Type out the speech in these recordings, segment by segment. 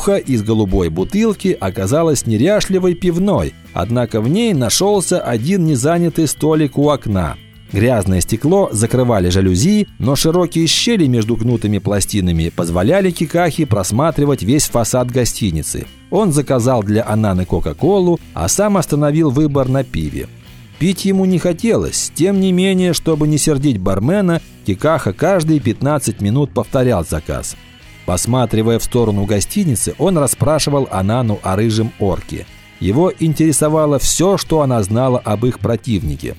Муха из голубой бутылки оказалась неряшливой пивной, однако в ней нашелся один незанятый столик у окна. Грязное стекло закрывали жалюзи, но широкие щели между гнутыми пластинами позволяли Кикахи просматривать весь фасад гостиницы. Он заказал для Ананы Кока-Колу, а сам остановил выбор на пиве. Пить ему не хотелось, тем не менее, чтобы не сердить бармена, Кикаха каждые 15 минут повторял заказ. Посматривая в сторону гостиницы, он расспрашивал Анану о рыжем орке. Его интересовало все, что она знала об их противнике.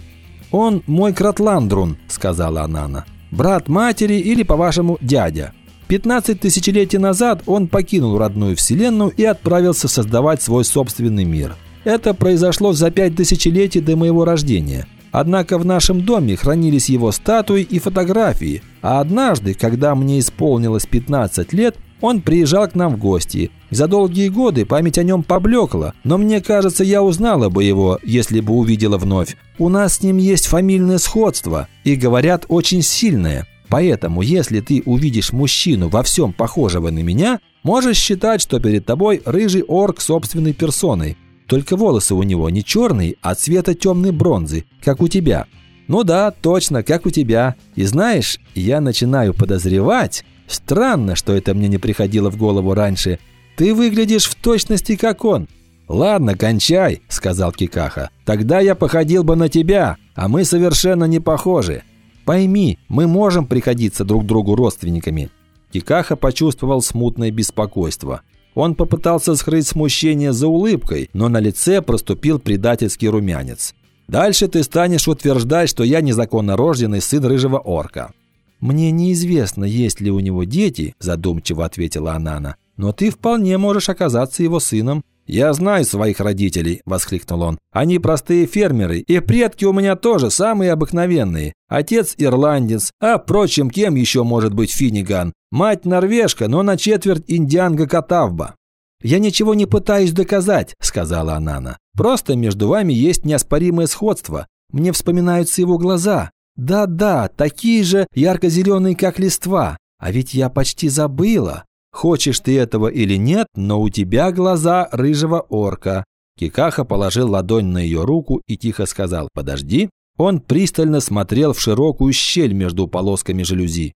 «Он мой кратландрун», – сказала Анана. «Брат матери или, по-вашему, дядя». 15 тысячелетий назад он покинул родную вселенную и отправился создавать свой собственный мир. Это произошло за пять тысячелетий до моего рождения. Однако в нашем доме хранились его статуи и фотографии, а однажды, когда мне исполнилось 15 лет, он приезжал к нам в гости. За долгие годы память о нем поблекла, но мне кажется, я узнала бы его, если бы увидела вновь. У нас с ним есть фамильное сходство, и, говорят, очень сильное. Поэтому, если ты увидишь мужчину во всем похожего на меня, можешь считать, что перед тобой рыжий орк собственной персоной. Только волосы у него не черные, а цвета темной бронзы, как у тебя. Ну да, точно, как у тебя. И знаешь, я начинаю подозревать... Странно, что это мне не приходило в голову раньше. Ты выглядишь в точности, как он. «Ладно, кончай», – сказал Кикаха. «Тогда я походил бы на тебя, а мы совершенно не похожи. Пойми, мы можем приходиться друг другу родственниками». Кикаха почувствовал смутное беспокойство. Он попытался скрыть смущение за улыбкой, но на лице проступил предательский румянец. «Дальше ты станешь утверждать, что я незаконно рожденный сын рыжего орка». «Мне неизвестно, есть ли у него дети», – задумчиво ответила Анана. «Но ты вполне можешь оказаться его сыном. «Я знаю своих родителей», – воскликнул он. «Они простые фермеры, и предки у меня тоже самые обыкновенные. Отец ирландец, а, впрочем, кем еще может быть Финиган? Мать норвежка, но на четверть индианга Катавба». «Я ничего не пытаюсь доказать», – сказала Анана. «Просто между вами есть неоспоримое сходство. Мне вспоминаются его глаза. Да-да, такие же ярко-зеленые, как листва. А ведь я почти забыла. Хочешь ты этого или нет, но у тебя глаза рыжего орка». Кикаха положил ладонь на ее руку и тихо сказал «Подожди». Он пристально смотрел в широкую щель между полосками жалюзи.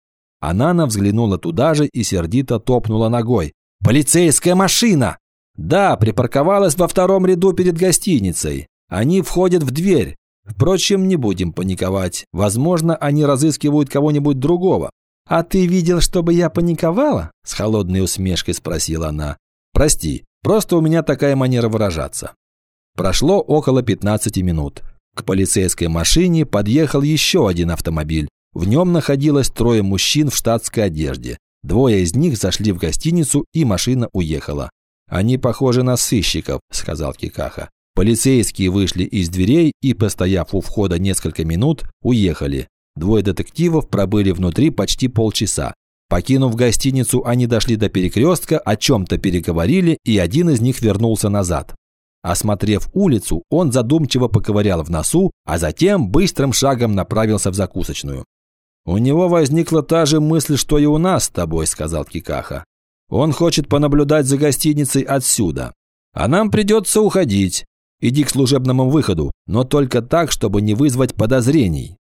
Анана взглянула туда же и сердито топнула ногой. «Полицейская машина!» «Да, припарковалась во втором ряду перед гостиницей. Они входят в дверь. Впрочем, не будем паниковать. Возможно, они разыскивают кого-нибудь другого. «А ты видел, чтобы я паниковала?» – с холодной усмешкой спросила она. «Прости, просто у меня такая манера выражаться». Прошло около 15 минут. К полицейской машине подъехал еще один автомобиль. В нем находилось трое мужчин в штатской одежде. Двое из них зашли в гостиницу, и машина уехала. «Они похожи на сыщиков», – сказал Кикаха. Полицейские вышли из дверей и, постояв у входа несколько минут, уехали. Двое детективов пробыли внутри почти полчаса. Покинув гостиницу, они дошли до перекрестка, о чем-то переговорили, и один из них вернулся назад. Осмотрев улицу, он задумчиво поковырял в носу, а затем быстрым шагом направился в закусочную. «У него возникла та же мысль, что и у нас с тобой», – сказал Кикаха. «Он хочет понаблюдать за гостиницей отсюда. А нам придется уходить. Иди к служебному выходу, но только так, чтобы не вызвать подозрений.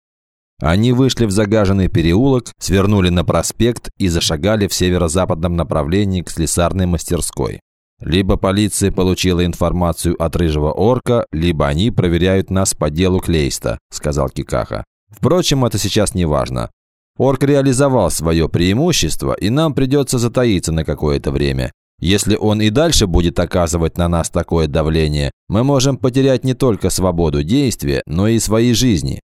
Они вышли в загаженный переулок, свернули на проспект и зашагали в северо-западном направлении к слесарной мастерской. Либо полиция получила информацию от рыжего орка, либо они проверяют нас по делу Клейста, сказал Кикаха. Впрочем, это сейчас не важно. Орк реализовал свое преимущество, и нам придется затаиться на какое-то время. Если он и дальше будет оказывать на нас такое давление, мы можем потерять не только свободу действия, но и свои жизни.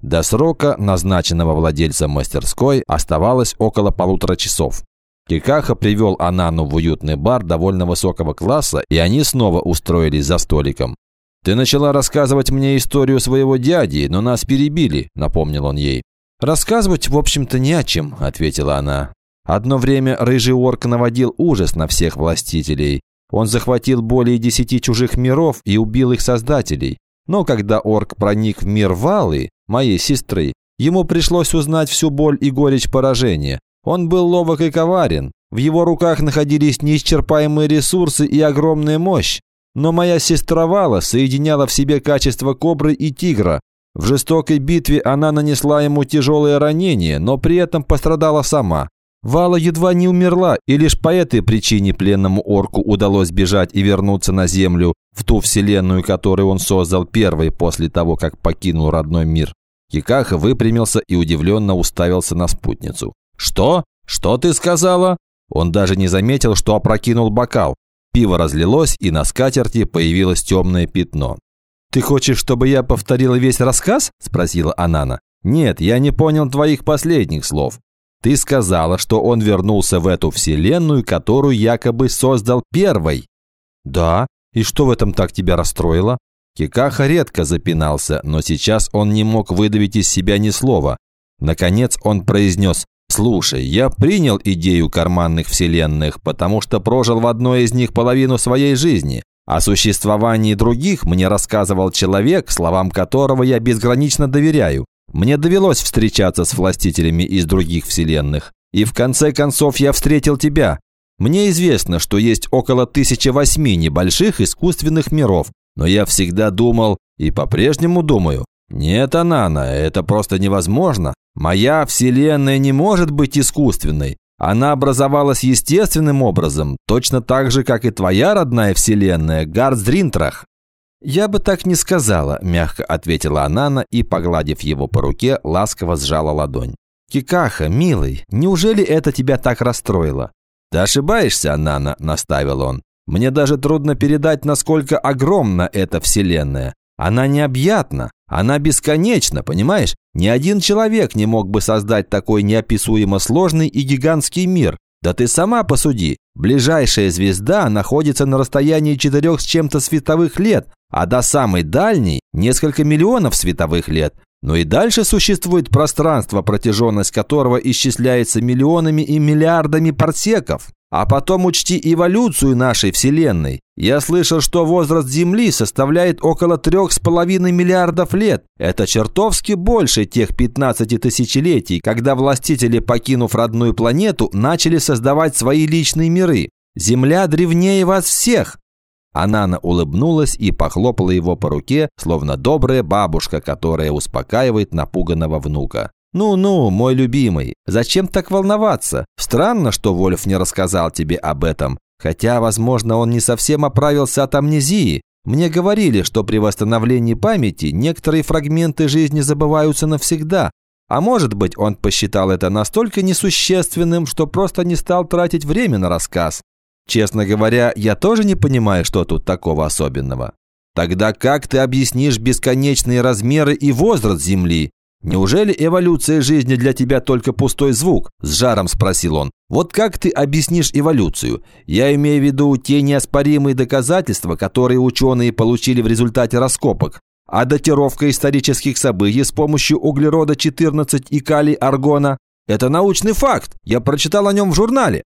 До срока, назначенного владельцем мастерской, оставалось около полутора часов. Кикаха привел Анану в уютный бар довольно высокого класса, и они снова устроились за столиком. «Ты начала рассказывать мне историю своего дяди, но нас перебили», – напомнил он ей. «Рассказывать, в общем-то, не о чем», – ответила она. Одно время рыжий орк наводил ужас на всех властителей. Он захватил более десяти чужих миров и убил их создателей. Но когда орк проник в мир Валы, моей сестры, ему пришлось узнать всю боль и горечь поражения. Он был ловок и коварен. В его руках находились неисчерпаемые ресурсы и огромная мощь. Но моя сестра Вала соединяла в себе качество кобры и тигра. В жестокой битве она нанесла ему тяжелое ранение, но при этом пострадала сама. Вала едва не умерла, и лишь по этой причине пленному орку удалось бежать и вернуться на Землю, в ту вселенную, которую он создал первой после того, как покинул родной мир. Кикаха выпрямился и удивленно уставился на спутницу. «Что? Что ты сказала?» Он даже не заметил, что опрокинул бокал. Пиво разлилось, и на скатерти появилось темное пятно. «Ты хочешь, чтобы я повторила весь рассказ?» – спросила Анана. «Нет, я не понял твоих последних слов. Ты сказала, что он вернулся в эту вселенную, которую якобы создал первой». «Да. И что в этом так тебя расстроило?» Кикаха редко запинался, но сейчас он не мог выдавить из себя ни слова. Наконец он произнес «Слушай, я принял идею карманных вселенных, потому что прожил в одной из них половину своей жизни. О существовании других мне рассказывал человек, словам которого я безгранично доверяю. Мне довелось встречаться с властителями из других вселенных. И в конце концов я встретил тебя. Мне известно, что есть около тысячи восьми небольших искусственных миров, но я всегда думал и по-прежнему думаю, нет, Анана, это просто невозможно. Моя вселенная не может быть искусственной. Она образовалась естественным образом, точно так же, как и твоя родная вселенная, Гардзринтрах. «Я бы так не сказала», – мягко ответила Анана и, погладив его по руке, ласково сжала ладонь. «Кикаха, милый, неужели это тебя так расстроило?» «Ты ошибаешься, Анана», – наставил он. Мне даже трудно передать, насколько огромна эта вселенная. Она необъятна, она бесконечна, понимаешь? Ни один человек не мог бы создать такой неописуемо сложный и гигантский мир. Да ты сама посуди. Ближайшая звезда находится на расстоянии четырех с чем-то световых лет, а до самой дальней – несколько миллионов световых лет. Но и дальше существует пространство, протяженность которого исчисляется миллионами и миллиардами парсеков. А потом учти эволюцию нашей Вселенной. Я слышал, что возраст Земли составляет около трех с половиной миллиардов лет. Это чертовски больше тех 15 тысячелетий, когда властители, покинув родную планету, начали создавать свои личные миры. Земля древнее вас всех. Анана улыбнулась и похлопала его по руке, словно добрая бабушка, которая успокаивает напуганного внука. «Ну-ну, мой любимый, зачем так волноваться? Странно, что Вольф не рассказал тебе об этом. Хотя, возможно, он не совсем оправился от амнезии. Мне говорили, что при восстановлении памяти некоторые фрагменты жизни забываются навсегда. А может быть, он посчитал это настолько несущественным, что просто не стал тратить время на рассказ. Честно говоря, я тоже не понимаю, что тут такого особенного. Тогда как ты объяснишь бесконечные размеры и возраст Земли? «Неужели эволюция жизни для тебя только пустой звук?» – с жаром спросил он. «Вот как ты объяснишь эволюцию? Я имею в виду те неоспоримые доказательства, которые ученые получили в результате раскопок. А датировка исторических событий с помощью углерода-14 и калий-аргона – это научный факт, я прочитал о нем в журнале».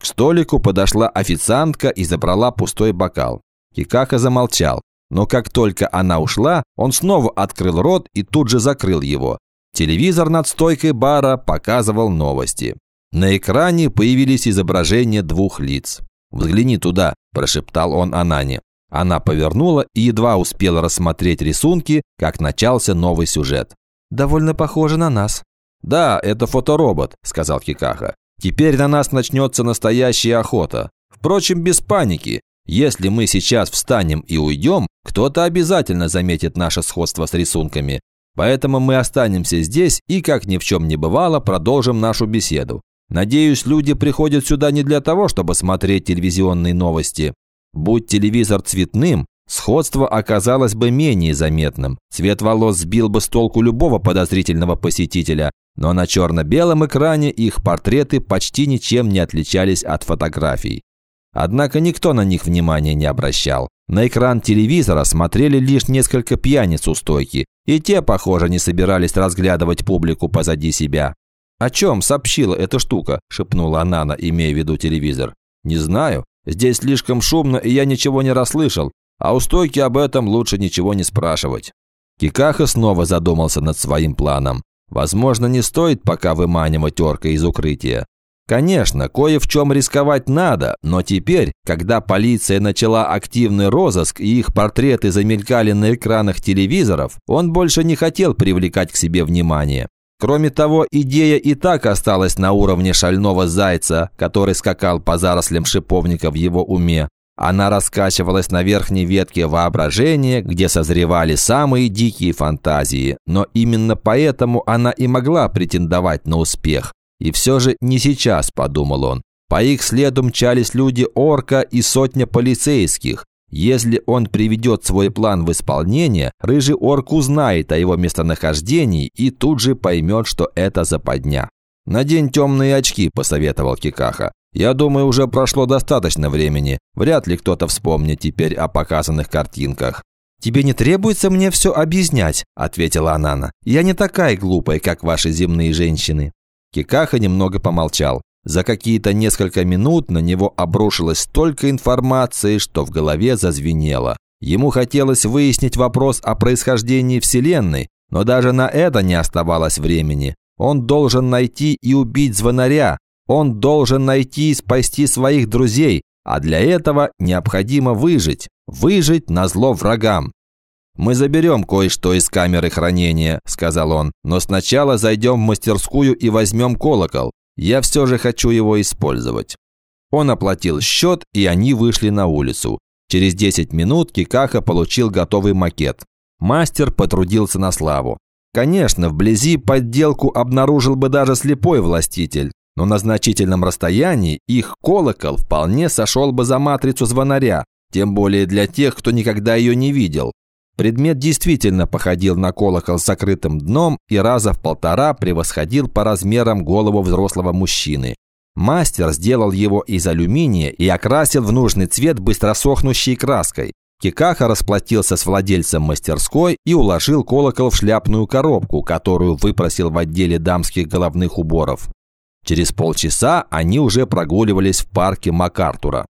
К столику подошла официантка и забрала пустой бокал. Кикаха замолчал. Но как только она ушла, он снова открыл рот и тут же закрыл его. Телевизор над стойкой бара показывал новости. На экране появились изображения двух лиц. «Взгляни туда», – прошептал он Анане. Она повернула и едва успела рассмотреть рисунки, как начался новый сюжет. «Довольно похоже на нас». «Да, это фоторобот», – сказал Кикаха. «Теперь на нас начнется настоящая охота. Впрочем, без паники. Если мы сейчас встанем и уйдем, кто-то обязательно заметит наше сходство с рисунками. Поэтому мы останемся здесь и, как ни в чем не бывало, продолжим нашу беседу. Надеюсь, люди приходят сюда не для того, чтобы смотреть телевизионные новости. Будь телевизор цветным, сходство оказалось бы менее заметным. Цвет волос сбил бы с толку любого подозрительного посетителя, но на черно-белом экране их портреты почти ничем не отличались от фотографий. Однако никто на них внимания не обращал. На экран телевизора смотрели лишь несколько пьяниц у стойки, и те, похоже, не собирались разглядывать публику позади себя. «О чем сообщила эта штука?» – шепнула Анана, имея в виду телевизор. «Не знаю. Здесь слишком шумно, и я ничего не расслышал. А у стойки об этом лучше ничего не спрашивать». Кикаха снова задумался над своим планом. Возможно, не стоит пока выманивать орка из укрытия. Конечно, кое в чем рисковать надо, но теперь, когда полиция начала активный розыск и их портреты замелькали на экранах телевизоров, он больше не хотел привлекать к себе внимание. Кроме того, идея и так осталась на уровне шального зайца, который скакал по зарослям шиповника в его уме. Она раскачивалась на верхней ветке воображения, где созревали самые дикие фантазии, но именно поэтому она и могла претендовать на успех. И все же не сейчас, подумал он. По их следу мчались люди орка и сотня полицейских. Если он приведет свой план в исполнение, рыжий орк узнает о его местонахождении и тут же поймет, что это западня. «Надень темные очки», – посоветовал Кикаха. «Я думаю, уже прошло достаточно времени. Вряд ли кто-то вспомнит теперь о показанных картинках». «Тебе не требуется мне все объяснять», – ответила Анана. «Я не такая глупая, как ваши земные женщины». Кикаха немного помолчал. За какие-то несколько минут на него обрушилось столько информации, что в голове зазвенело. Ему хотелось выяснить вопрос о происхождении Вселенной, но даже на это не оставалось времени. Он должен найти и убить звонаря. Он должен найти и спасти своих друзей, а для этого необходимо выжить. Выжить на зло врагам. «Мы заберем кое-что из камеры хранения», – сказал он, «но сначала зайдем в мастерскую и возьмем колокол. Я все же хочу его использовать». Он оплатил счет, и они вышли на улицу. Через 10 минут Кикаха получил готовый макет. Мастер потрудился на славу. Конечно, вблизи подделку обнаружил бы даже слепой властитель, но на значительном расстоянии их колокол вполне сошел бы за матрицу звонаря, тем более для тех, кто никогда ее не видел. Предмет действительно походил на колокол с закрытым дном и раза в полтора превосходил по размерам голову взрослого мужчины. Мастер сделал его из алюминия и окрасил в нужный цвет быстросохнущей краской. Кикаха расплатился с владельцем мастерской и уложил колокол в шляпную коробку, которую выпросил в отделе дамских головных уборов. Через полчаса они уже прогуливались в парке МакАртура.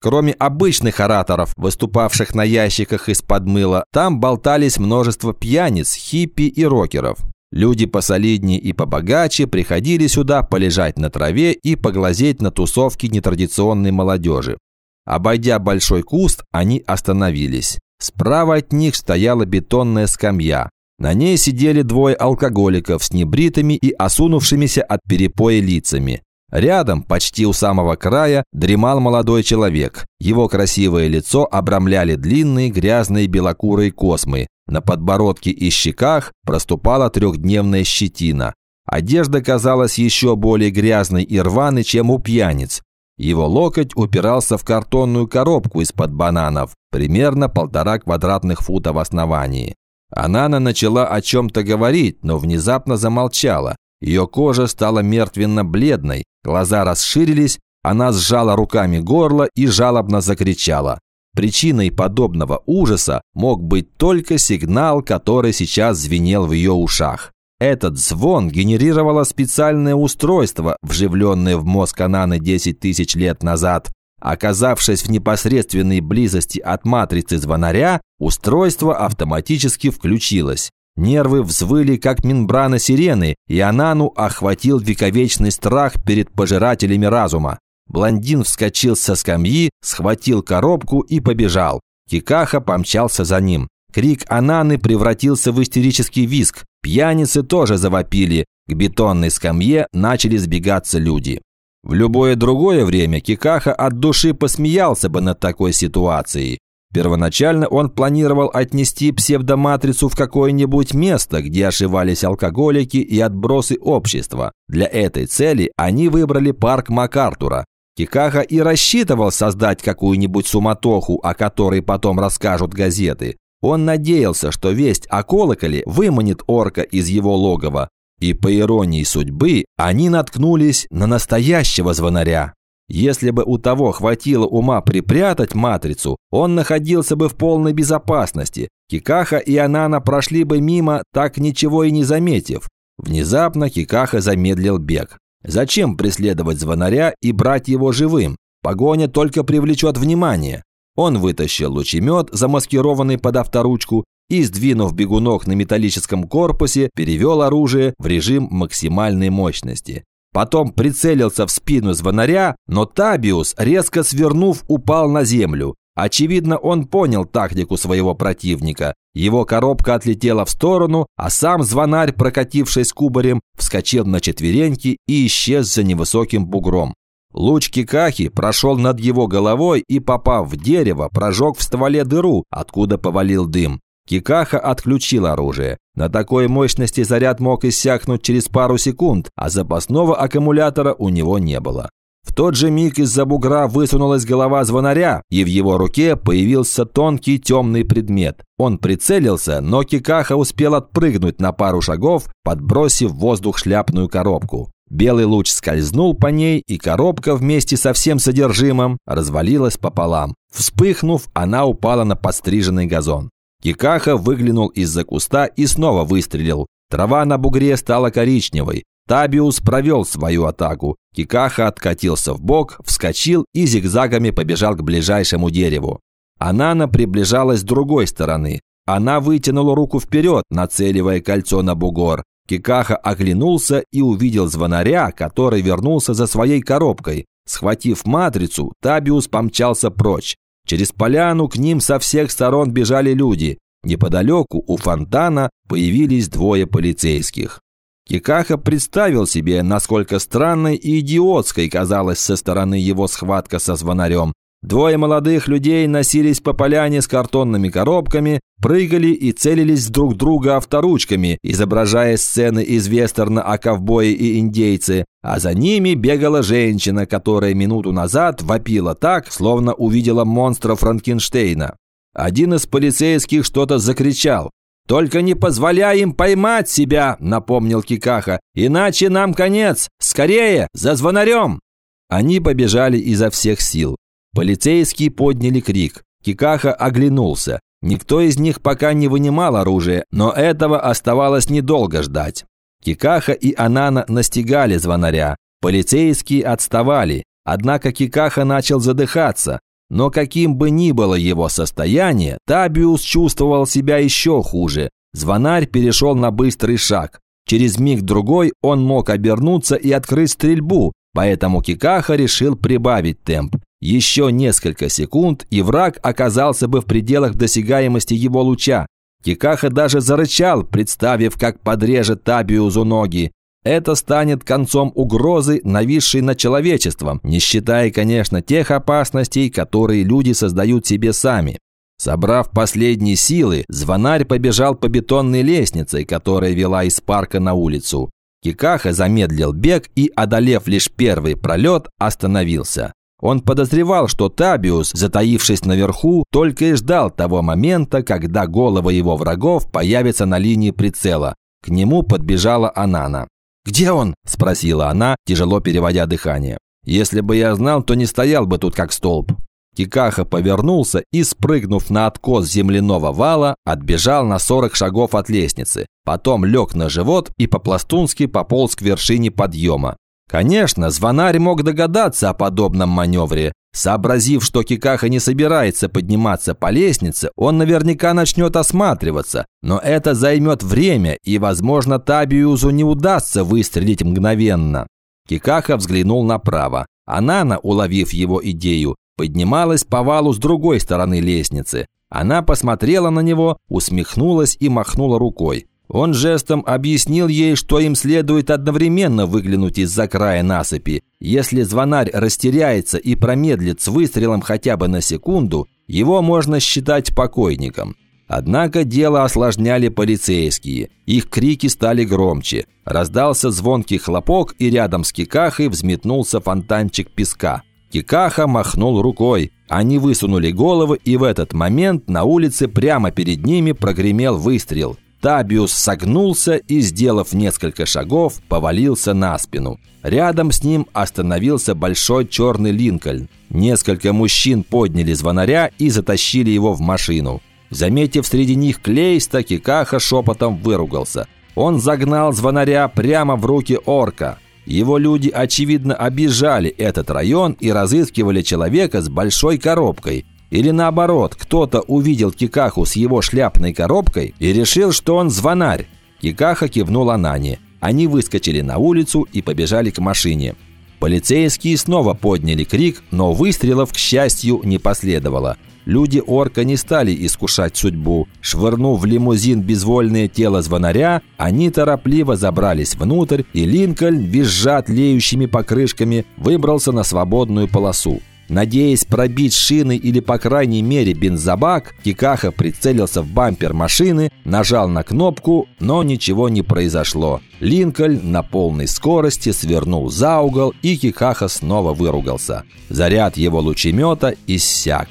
Кроме обычных ораторов, выступавших на ящиках из-под мыла, там болтались множество пьяниц, хиппи и рокеров. Люди посолиднее и побогаче приходили сюда полежать на траве и поглазеть на тусовки нетрадиционной молодежи. Обойдя большой куст, они остановились. Справа от них стояла бетонная скамья. На ней сидели двое алкоголиков с небритыми и осунувшимися от перепоя лицами. Рядом, почти у самого края, дремал молодой человек. Его красивое лицо обрамляли длинные грязные белокурые космы. На подбородке и щеках проступала трехдневная щетина. Одежда казалась еще более грязной и рваной, чем у пьяниц. Его локоть упирался в картонную коробку из-под бананов, примерно полтора квадратных фута в основании. Анана начала о чем-то говорить, но внезапно замолчала. Ее кожа стала мертвенно-бледной, глаза расширились, она сжала руками горло и жалобно закричала. Причиной подобного ужаса мог быть только сигнал, который сейчас звенел в ее ушах. Этот звон генерировало специальное устройство, вживленное в мозг Ананы 10 тысяч лет назад. Оказавшись в непосредственной близости от матрицы звонаря, устройство автоматически включилось. Нервы взвыли, как мембрана сирены, и Анану охватил вековечный страх перед пожирателями разума. Блондин вскочил со скамьи, схватил коробку и побежал. Кикаха помчался за ним. Крик Ананы превратился в истерический визг. Пьяницы тоже завопили. К бетонной скамье начали сбегаться люди. В любое другое время Кикаха от души посмеялся бы над такой ситуацией. Первоначально он планировал отнести псевдоматрицу в какое-нибудь место, где ошивались алкоголики и отбросы общества. Для этой цели они выбрали парк МакАртура. Кикаха и рассчитывал создать какую-нибудь суматоху, о которой потом расскажут газеты. Он надеялся, что весть о колоколе выманит орка из его логова. И по иронии судьбы, они наткнулись на настоящего звонаря. Если бы у того хватило ума припрятать матрицу, он находился бы в полной безопасности. Кикаха и Анана прошли бы мимо, так ничего и не заметив. Внезапно Кикаха замедлил бег. Зачем преследовать звонаря и брать его живым? Погоня только привлечет внимание. Он вытащил лучемет, замаскированный под авторучку, и, сдвинув бегунок на металлическом корпусе, перевел оружие в режим максимальной мощности. Потом прицелился в спину звонаря, но Табиус, резко свернув, упал на землю. Очевидно, он понял тактику своего противника. Его коробка отлетела в сторону, а сам звонарь, прокатившись кубарем, вскочил на четвереньки и исчез за невысоким бугром. Луч Кикахи прошел над его головой и, попав в дерево, прожег в стволе дыру, откуда повалил дым. Кикаха отключил оружие. На такой мощности заряд мог иссякнуть через пару секунд, а запасного аккумулятора у него не было. В тот же миг из-за бугра высунулась голова звонаря, и в его руке появился тонкий темный предмет. Он прицелился, но Кикаха успел отпрыгнуть на пару шагов, подбросив в воздух шляпную коробку. Белый луч скользнул по ней, и коробка вместе со всем содержимым развалилась пополам. Вспыхнув, она упала на подстриженный газон. Кикаха выглянул из-за куста и снова выстрелил. Трава на бугре стала коричневой. Табиус провел свою атаку. Кикаха откатился в бок, вскочил и зигзагами побежал к ближайшему дереву. Анана приближалась с другой стороны. Она вытянула руку вперед, нацеливая кольцо на бугор. Кикаха оглянулся и увидел звонаря, который вернулся за своей коробкой. Схватив матрицу, Табиус помчался прочь. Через поляну к ним со всех сторон бежали люди. Неподалеку у фонтана появились двое полицейских. Кикаха представил себе, насколько странной и идиотской казалась со стороны его схватка со звонарем. Двое молодых людей носились по поляне с картонными коробками, прыгали и целились друг друга авторучками, изображая сцены из вестерна о ковбое и индейце, а за ними бегала женщина, которая минуту назад вопила так, словно увидела монстра Франкенштейна. Один из полицейских что-то закричал. «Только не позволяй им поймать себя!» – напомнил Кикаха. «Иначе нам конец! Скорее! За звонарем!» Они побежали изо всех сил. Полицейские подняли крик. Кикаха оглянулся. Никто из них пока не вынимал оружие, но этого оставалось недолго ждать. Кикаха и Анана настигали звонаря. Полицейские отставали. Однако Кикаха начал задыхаться. Но каким бы ни было его состояние, Табиус чувствовал себя еще хуже. Звонарь перешел на быстрый шаг. Через миг-другой он мог обернуться и открыть стрельбу, поэтому Кикаха решил прибавить темп. Еще несколько секунд, и враг оказался бы в пределах досягаемости его луча. Кикаха даже зарычал, представив, как подрежет Табиузу ноги. Это станет концом угрозы, нависшей над человечеством, не считая, конечно, тех опасностей, которые люди создают себе сами. Собрав последние силы, звонарь побежал по бетонной лестнице, которая вела из парка на улицу. Кикаха замедлил бег и, одолев лишь первый пролет, остановился. Он подозревал, что Табиус, затаившись наверху, только и ждал того момента, когда головы его врагов появятся на линии прицела. К нему подбежала Анана. «Где он?» – спросила она, тяжело переводя дыхание. «Если бы я знал, то не стоял бы тут как столб». Кикаха повернулся и, спрыгнув на откос земляного вала, отбежал на 40 шагов от лестницы. Потом лег на живот и по-пластунски пополз к вершине подъема. Конечно, звонарь мог догадаться о подобном маневре. Сообразив, что Кикаха не собирается подниматься по лестнице, он наверняка начнет осматриваться, но это займет время, и, возможно, Табиузу не удастся выстрелить мгновенно. Кикаха взглянул направо. Анана, уловив его идею, поднималась по валу с другой стороны лестницы. Она посмотрела на него, усмехнулась и махнула рукой. Он жестом объяснил ей, что им следует одновременно выглянуть из-за края насыпи. Если звонарь растеряется и промедлит с выстрелом хотя бы на секунду, его можно считать покойником. Однако дело осложняли полицейские. Их крики стали громче. Раздался звонкий хлопок, и рядом с Кикахой взметнулся фонтанчик песка. Кикаха махнул рукой. Они высунули головы, и в этот момент на улице прямо перед ними прогремел выстрел. Табиус согнулся и, сделав несколько шагов, повалился на спину. Рядом с ним остановился большой черный Линкольн. Несколько мужчин подняли звонаря и затащили его в машину. Заметив среди них Клейста, Кикаха шепотом выругался. Он загнал звонаря прямо в руки орка. Его люди, очевидно, обижали этот район и разыскивали человека с большой коробкой – или наоборот, кто-то увидел Кикаху с его шляпной коробкой и решил, что он звонарь. Кикаха кивнул Анане. Они выскочили на улицу и побежали к машине. Полицейские снова подняли крик, но выстрелов, к счастью, не последовало. Люди орка не стали искушать судьбу. Швырнув в лимузин безвольное тело звонаря, они торопливо забрались внутрь, и Линкольн, визжа тлеющими покрышками, выбрался на свободную полосу. Надеясь пробить шины или, по крайней мере, бензобак, Кикаха прицелился в бампер машины, нажал на кнопку, но ничего не произошло. Линкольн на полной скорости свернул за угол, и Кикаха снова выругался. Заряд его лучемета иссяк.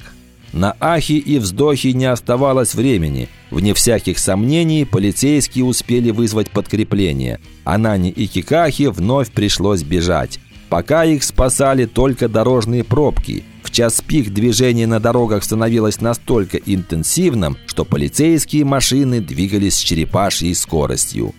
На ахи и вздохи не оставалось времени. Вне всяких сомнений полицейские успели вызвать подкрепление. Анане и Кикахе вновь пришлось бежать. Пока их спасали только дорожные пробки. В час пик движение на дорогах становилось настолько интенсивным, что полицейские машины двигались с черепашьей скоростью.